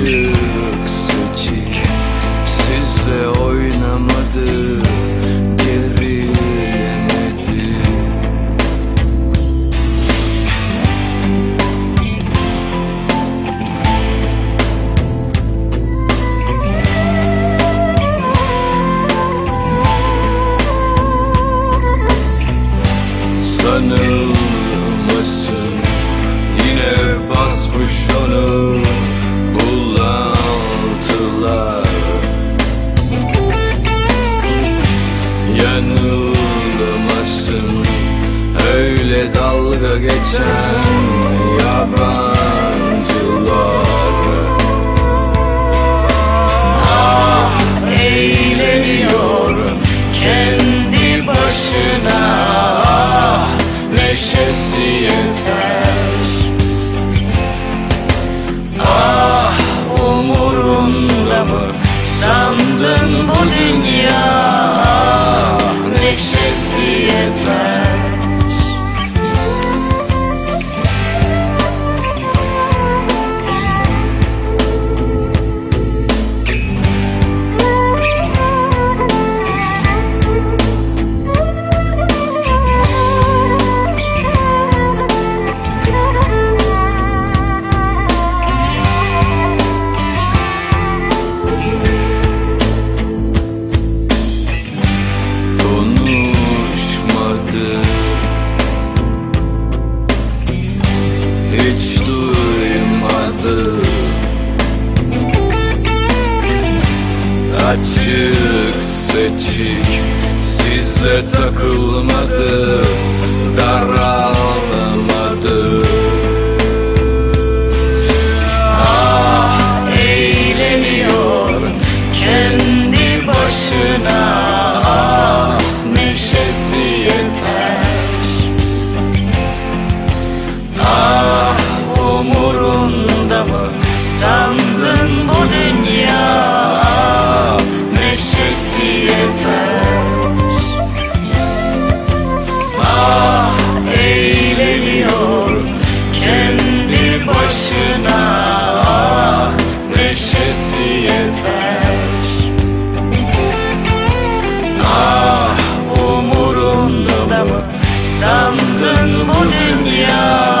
Açık seçik Sizle oynamadı Gerilemedi Sanılmasın Yine basmış Yanılmasın Öyle dalga geçen Yabancılar. Eğleniyor kendi başına Ah, neşesi Açık seçik sizle takılmadı Daral Yeah.